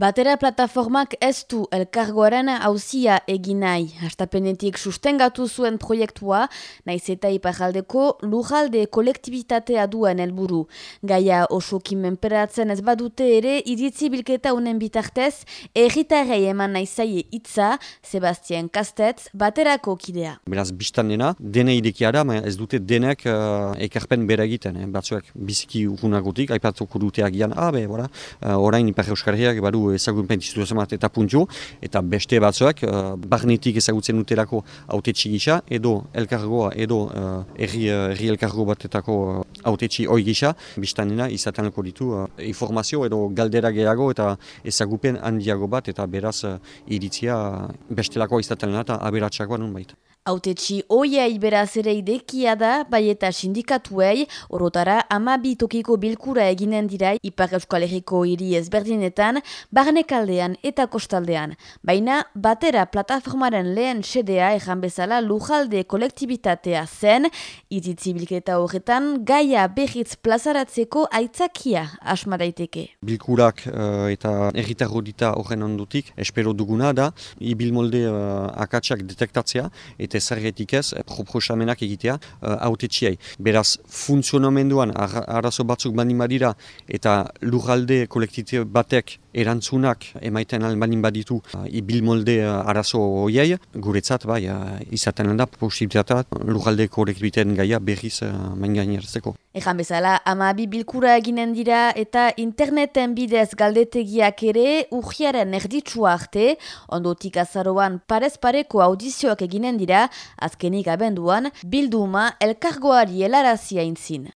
Batera plataformak ez du elkargoaren hauzia eginai. Hastapenetik sustengatu zuen proiektua, naiz eta ipajaldeko lujalde kolektibitatea duen helburu. Gaia oso kimenperatzen ez badute ere, iritzi bilketa unen bitartez, erritarrei eman naizai itza, Sebastian Kastetz, baterako kidea. Beraz, biztan dena, dene idekiara, ez dute denek uh, ekarpen bera egiten. Eh? Batzuek biziki ukunagotik, aipatuko dute agian, ah, be, uh, orain ipar euskarriak badu ezagunpen instituzioak eta puntu, eta beste batzuak, uh, barnetik ezagutzen dutelako autetxi gisa, edo elkargoa, edo uh, erri, uh, erri elkargo batetako uh, autetxi hoi gisa, biztanena izaten ditu uh, informazio edo galdera gehiago eta ezagupen handiago bat, eta beraz uh, iritzia bestelakoa izaten eta aberatxakoa nun baita. Autetxi oiei beraz ere idekia da, bai eta sindikatuei, orotara amabi tokiko bilkura eginen dira Ipar Euskal Herriko hiri ezberdinetan, barnekaldean eta kostaldean. Baina, batera plataformaren lehen sedea ejan bezala lujalde kolektibitatea zen, izitzi bilketa horretan, gaia behitz plazaratzeko aitzakia asmaraiteke. Bilkurak uh, eta erritarro horren ondutik, espero duguna da, ibilmolde uh, akatsak detektatzea, eta ezarretik ez, eh, proposamenak egitea uh, Beraz, funtzionamenduan arazo batzuk bani badira eta lurralde kolektite batek erantzunak emaiten albanin baditu uh, ibil molde uh, arazo hoiei, guretzat bai, izaten da posibilitatea lurralde kolektibitean gaia berriz uh, maingainerzeko. Ejan bezala, ama bi bilkura eginen dira eta interneten bidez galdetegiak ere urgiaren erditsua arte, ondotik azaroan parez pareko audizioak eginen dira, azkenik abenduan, bilduma elkargoari helarazia intzin.